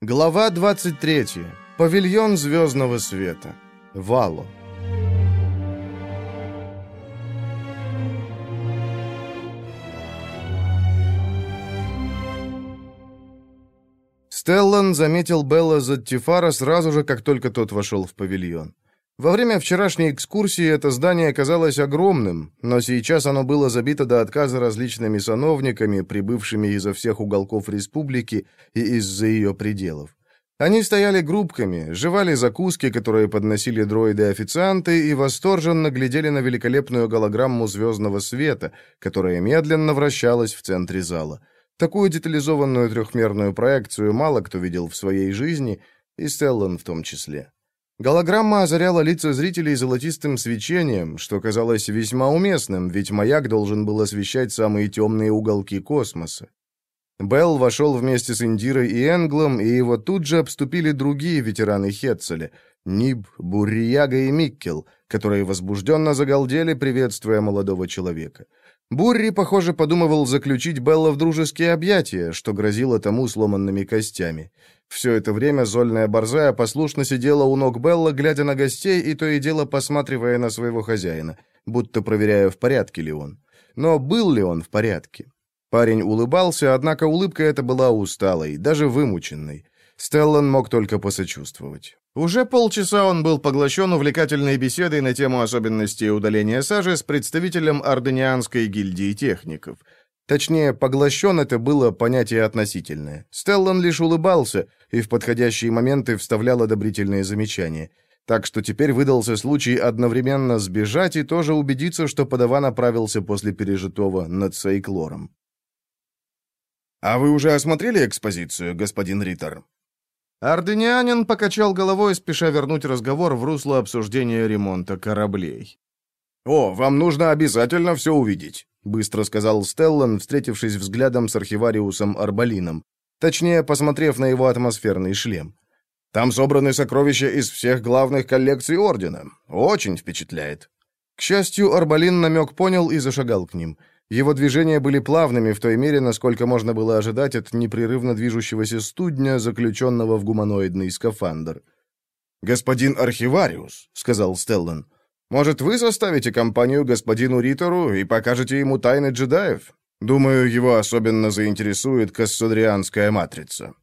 Глава 23. Павильон звездного света. Вало. Стеллан заметил Белла Заттифара сразу же, как только тот вошел в павильон. Во время вчерашней экскурсии это здание казалось огромным, но сейчас оно было забито до отказа различными сановниками, прибывшими изо всех уголков республики и из-за ее пределов. Они стояли группками, жевали закуски, которые подносили дроиды-официанты, и восторженно глядели на великолепную голограмму звездного света, которая медленно вращалась в центре зала. Такую детализованную трехмерную проекцию мало кто видел в своей жизни, и Стеллан в том числе. Голограмма озаряла лица зрителей золотистым свечением, что казалось весьма уместным, ведь маяк должен был освещать самые темные уголки космоса. Белл вошел вместе с Индирой и Энглом, и его тут же обступили другие ветераны Хетцеля — Ниб, Буррияга и Миккел, которые возбужденно загалдели, приветствуя молодого человека. Бурри, похоже, подумывал заключить Белла в дружеские объятия, что грозило тому сломанными костями. Все это время зольная борзая послушно сидела у ног Белла, глядя на гостей и то и дело посматривая на своего хозяина, будто проверяя, в порядке ли он. Но был ли он в порядке? Парень улыбался, однако улыбка эта была усталой, даже вымученной. Стеллан мог только посочувствовать. Уже полчаса он был поглощен увлекательной беседой на тему особенностей удаления сажи с представителем Орденианской гильдии техников — Точнее, поглощен это было понятие относительное. Стеллан лишь улыбался и в подходящие моменты вставлял одобрительные замечания. Так что теперь выдался случай одновременно сбежать и тоже убедиться, что подаван оправился после пережитого над Сейклором. «А вы уже осмотрели экспозицию, господин Риттер?» Арденианин покачал головой, спеша вернуть разговор в русло обсуждения ремонта кораблей. «О, вам нужно обязательно все увидеть быстро сказал Стеллан, встретившись взглядом с архивариусом Арбалином, точнее, посмотрев на его атмосферный шлем. Там собраны сокровища из всех главных коллекций Ордена. Очень впечатляет. К счастью, Арбалин намек понял и зашагал к ним. Его движения были плавными в той мере, насколько можно было ожидать от непрерывно движущегося студня, заключенного в гуманоидный скафандр. «Господин Архивариус», — сказал Стеллан, — может, вы составите компанию господину Ритору и покажете ему тайны джедаев? Думаю, его особенно заинтересует кассадрианская матрица».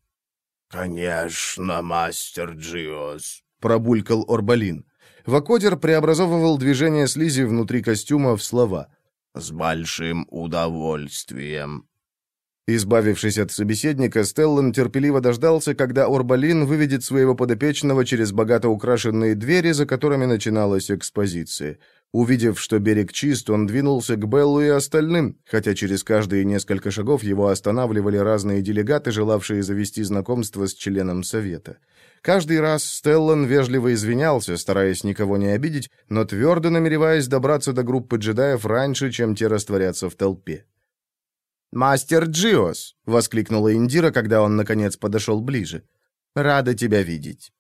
«Конечно, мастер Джиос», — пробулькал Орбалин. Вакодер преобразовывал движение слизи внутри костюма в слова. «С большим удовольствием». Избавившись от собеседника, Стеллан терпеливо дождался, когда Орбалин выведет своего подопечного через богато украшенные двери, за которыми начиналась экспозиция. Увидев, что берег чист, он двинулся к Беллу и остальным, хотя через каждые несколько шагов его останавливали разные делегаты, желавшие завести знакомство с членом Совета. Каждый раз Стеллан вежливо извинялся, стараясь никого не обидеть, но твердо намереваясь добраться до группы джедаев раньше, чем те растворятся в толпе. «Мастер Джиос!» — воскликнула Индира, когда он, наконец, подошел ближе. «Рада тебя видеть».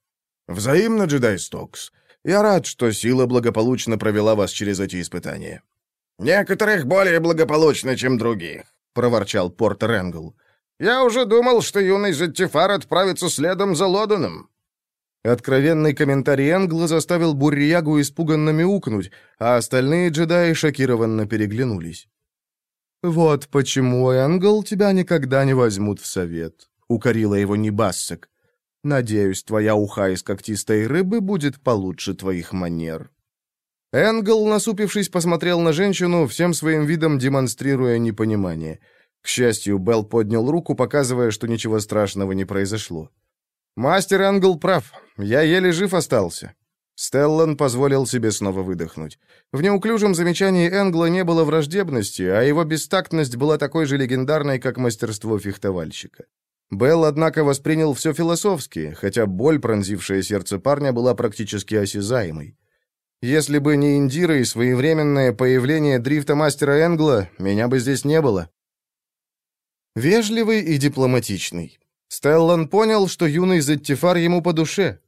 «Взаимно, Джедай Стокс. Я рад, что сила благополучно провела вас через эти испытания». «Некоторых более благополучно, чем других», — проворчал Портер Энгл. «Я уже думал, что юный Зеттифар отправится следом за Лоданом». Откровенный комментарий Энгла заставил Бурриягу испуганно мяукнуть, а остальные джедаи шокированно переглянулись. «Вот почему, Энгл, тебя никогда не возьмут в совет», — укорила его Небассек. «Надеюсь, твоя уха из когтистой рыбы будет получше твоих манер». Энгл, насупившись, посмотрел на женщину, всем своим видом демонстрируя непонимание. К счастью, Белл поднял руку, показывая, что ничего страшного не произошло. «Мастер Энгл прав. Я еле жив остался. Стеллан позволил себе снова выдохнуть. В неуклюжем замечании Энгла не было враждебности, а его бестактность была такой же легендарной, как мастерство фехтовальщика. Белл, однако, воспринял все философски, хотя боль, пронзившая сердце парня, была практически осязаемой. Если бы не Индира и своевременное появление дрифта-мастера Энгла, меня бы здесь не было. Вежливый и дипломатичный. Стеллан понял, что юный Зеттифар ему по душе,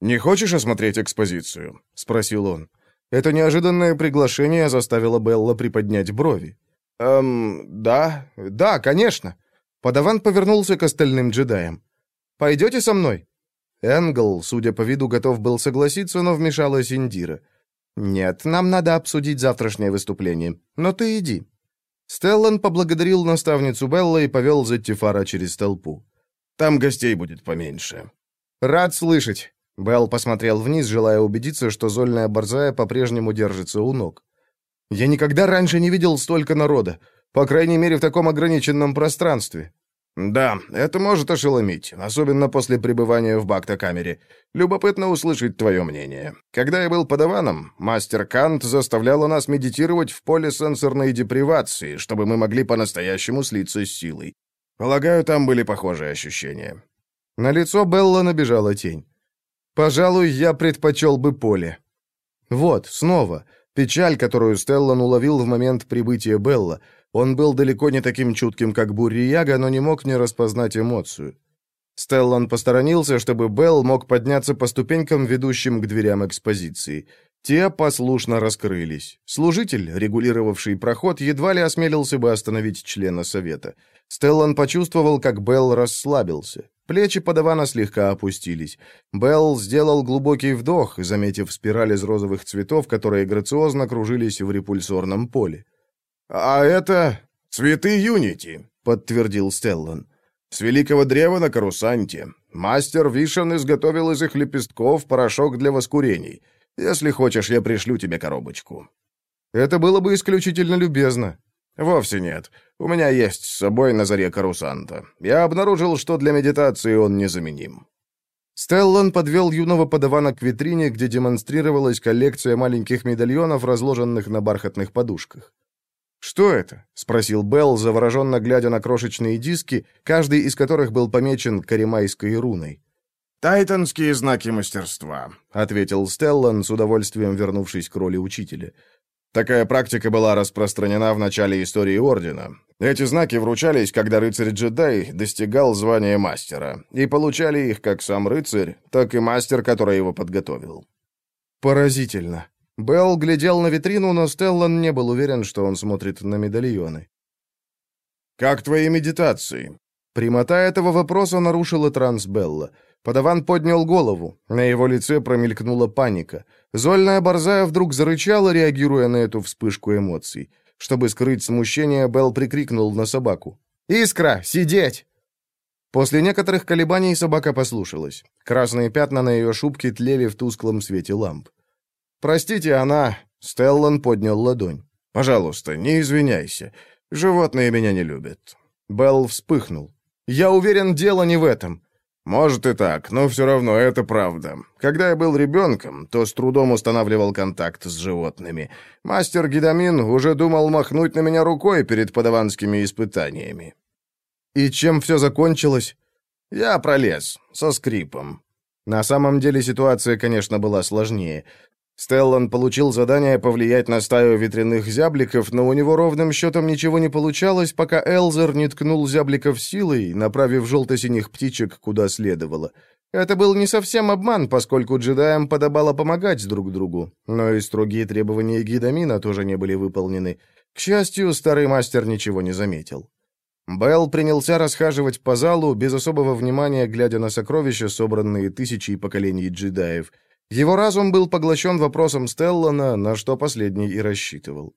«Не хочешь осмотреть экспозицию?» — спросил он. Это неожиданное приглашение заставило Белла приподнять брови. «Эм, да, да, конечно». Подаван повернулся к остальным джедаям. Пойдете со мной?» Энгл, судя по виду, готов был согласиться, но вмешалась Индира. «Нет, нам надо обсудить завтрашнее выступление. Но ты иди». Стеллан поблагодарил наставницу Белла и повел Зеттифара через толпу. «Там гостей будет поменьше». «Рад слышать». Белл посмотрел вниз, желая убедиться, что зольная борзая по-прежнему держится у ног. «Я никогда раньше не видел столько народа, по крайней мере, в таком ограниченном пространстве». «Да, это может ошеломить, особенно после пребывания в Бакта-камере. Любопытно услышать твое мнение. Когда я был подаваном, мастер Кант заставлял нас медитировать в поле сенсорной депривации, чтобы мы могли по-настоящему слиться с силой. Полагаю, там были похожие ощущения». На лицо Белла набежала тень. «Пожалуй, я предпочел бы поле». Вот, снова, печаль, которую Стеллан уловил в момент прибытия Белла — он был далеко не таким чутким, как Буррияга, но не мог не распознать эмоцию. Стеллан посторонился, чтобы Белл мог подняться по ступенькам, ведущим к дверям экспозиции. Те послушно раскрылись. Служитель, регулировавший проход, едва ли осмелился бы остановить члена совета. Стеллан почувствовал, как Белл расслабился. Плечи подавана слегка опустились. Белл сделал глубокий вдох, заметив спираль из розовых цветов, которые грациозно кружились в репульсорном поле. «А это цветы Юнити», — подтвердил Стеллан. «С великого древа на Карусанте. Мастер Вишен изготовил из их лепестков порошок для воскурений. Если хочешь, я пришлю тебе коробочку». «Это было бы исключительно любезно». «Вовсе нет. У меня есть с собой на заре Карусанта. Я обнаружил, что для медитации он незаменим». Стеллан подвел юного подавана к витрине, где демонстрировалась коллекция маленьких медальонов, разложенных на бархатных подушках. «Что это?» — спросил Белл, завороженно глядя на крошечные диски, каждый из которых был помечен каримайской руной. «Тайтанские знаки мастерства», — ответил Стеллан, с удовольствием вернувшись к роли учителя. Такая практика была распространена в начале истории Ордена. Эти знаки вручались, когда рыцарь-джедай достигал звания мастера, и получали их как сам рыцарь, так и мастер, который его подготовил. «Поразительно», Белл глядел на витрину, но Стеллан не был уверен, что он смотрит на медальоны. «Как твои медитации?» Прямота этого вопроса нарушила транс Белла. Подаван поднял голову. На его лице промелькнула паника. Зольная борзая вдруг зарычала, реагируя на эту вспышку эмоций. Чтобы скрыть смущение, Белл прикрикнул на собаку. «Искра, сидеть!» После некоторых колебаний собака послушалась. Красные пятна на ее шубке тлели в тусклом свете ламп. «Простите, она...» Стеллан поднял ладонь. «Пожалуйста, не извиняйся. Животные меня не любят». Белл вспыхнул. «Я уверен, дело не в этом». «Может и так, но все равно это правда. Когда я был ребенком, то с трудом устанавливал контакт с животными. Мастер Гидамин уже думал махнуть на меня рукой перед подаванскими испытаниями». «И чем все закончилось?» «Я пролез, со скрипом». На самом деле ситуация, конечно, была сложнее. Стеллан получил задание повлиять на стаю ветряных зябликов, но у него ровным счетом ничего не получалось, пока Элзер не ткнул зябликов силой, направив желто-синих птичек куда следовало. Это был не совсем обман, поскольку джедаям подобало помогать друг другу, но и строгие требования Гидамина тоже не были выполнены. К счастью, старый мастер ничего не заметил. Белл принялся расхаживать по залу, без особого внимания глядя на сокровища, собранные тысячи поколений джедаев — его разум был поглощен вопросом Стеллана, на что последний и рассчитывал.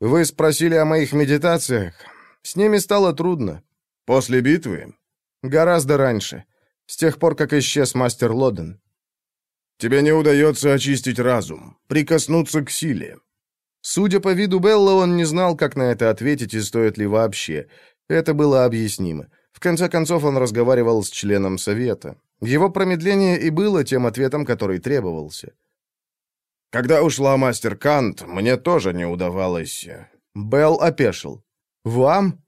«Вы спросили о моих медитациях. С ними стало трудно. После битвы?» «Гораздо раньше. С тех пор, как исчез мастер Лоден». «Тебе не удается очистить разум, прикоснуться к силе». Судя по виду Белла, он не знал, как на это ответить и стоит ли вообще. Это было объяснимо. В конце концов, он разговаривал с членом совета. Его промедление и было тем ответом, который требовался. «Когда ушла мастер Кант, мне тоже не удавалось...» Белл опешил. «Вам?»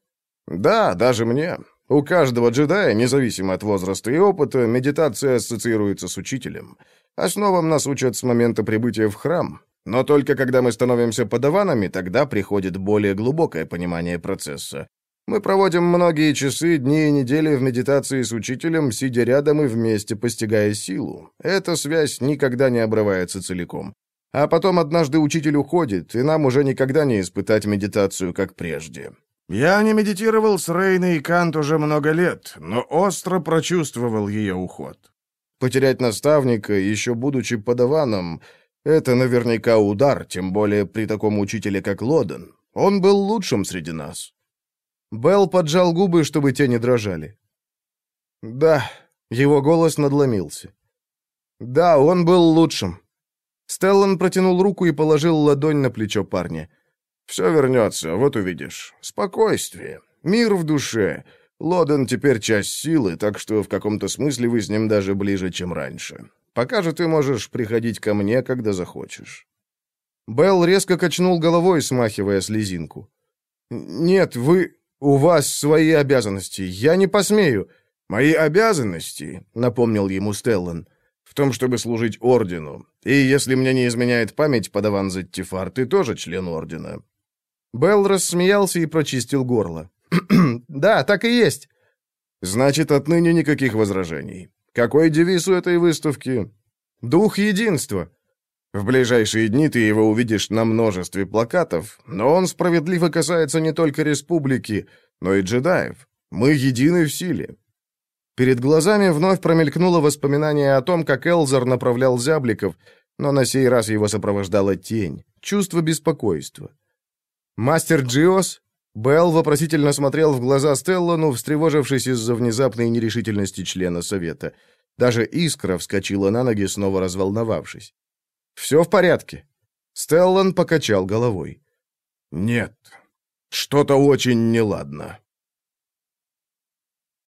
«Да, даже мне. У каждого джедая, независимо от возраста и опыта, медитация ассоциируется с учителем. Основам нас учат с момента прибытия в храм. Но только когда мы становимся подаванами, тогда приходит более глубокое понимание процесса. Мы проводим многие часы, дни и недели в медитации с учителем, сидя рядом и вместе постигая силу. Эта связь никогда не обрывается целиком. А потом однажды учитель уходит, и нам уже никогда не испытать медитацию, как прежде. Я не медитировал с Рейной и Кант уже много лет, но остро прочувствовал ее уход. Потерять наставника, еще будучи подаваном, это наверняка удар, тем более при таком учителе, как Лоден. Он был лучшим среди нас. Белл поджал губы, чтобы те не дрожали. Да, его голос надломился. Да, он был лучшим. Стеллан протянул руку и положил ладонь на плечо парня. «Все вернется, вот увидишь. Спокойствие, мир в душе. Лоден теперь часть силы, так что в каком-то смысле вы с ним даже ближе, чем раньше. Пока же ты можешь приходить ко мне, когда захочешь». Белл резко качнул головой, смахивая слезинку. «Нет, вы... У вас свои обязанности. Я не посмею». «Мои обязанности», — напомнил ему Стеллан, — «в том, чтобы служить Ордену. И если мне не изменяет память, подаван Зеттифар, ты тоже член Ордена. Белл рассмеялся и прочистил горло. «Да, так и есть». «Значит, отныне никаких возражений. Какой девиз у этой выставки?» «Дух единства». В ближайшие дни ты его увидишь на множестве плакатов, но он справедливо касается не только республики, но и джедаев. Мы едины в силе». Перед глазами вновь промелькнуло воспоминание о том, как Элзар направлял зябликов, но на сей раз его сопровождала тень, чувство беспокойства. «Мастер Джиос?» Белл вопросительно смотрел в глаза Стеллану, встревожившись из-за внезапной нерешительности члена совета. Даже искра вскочила на ноги, снова разволновавшись. «Все в порядке?» Стеллан покачал головой. «Нет, что-то очень неладно».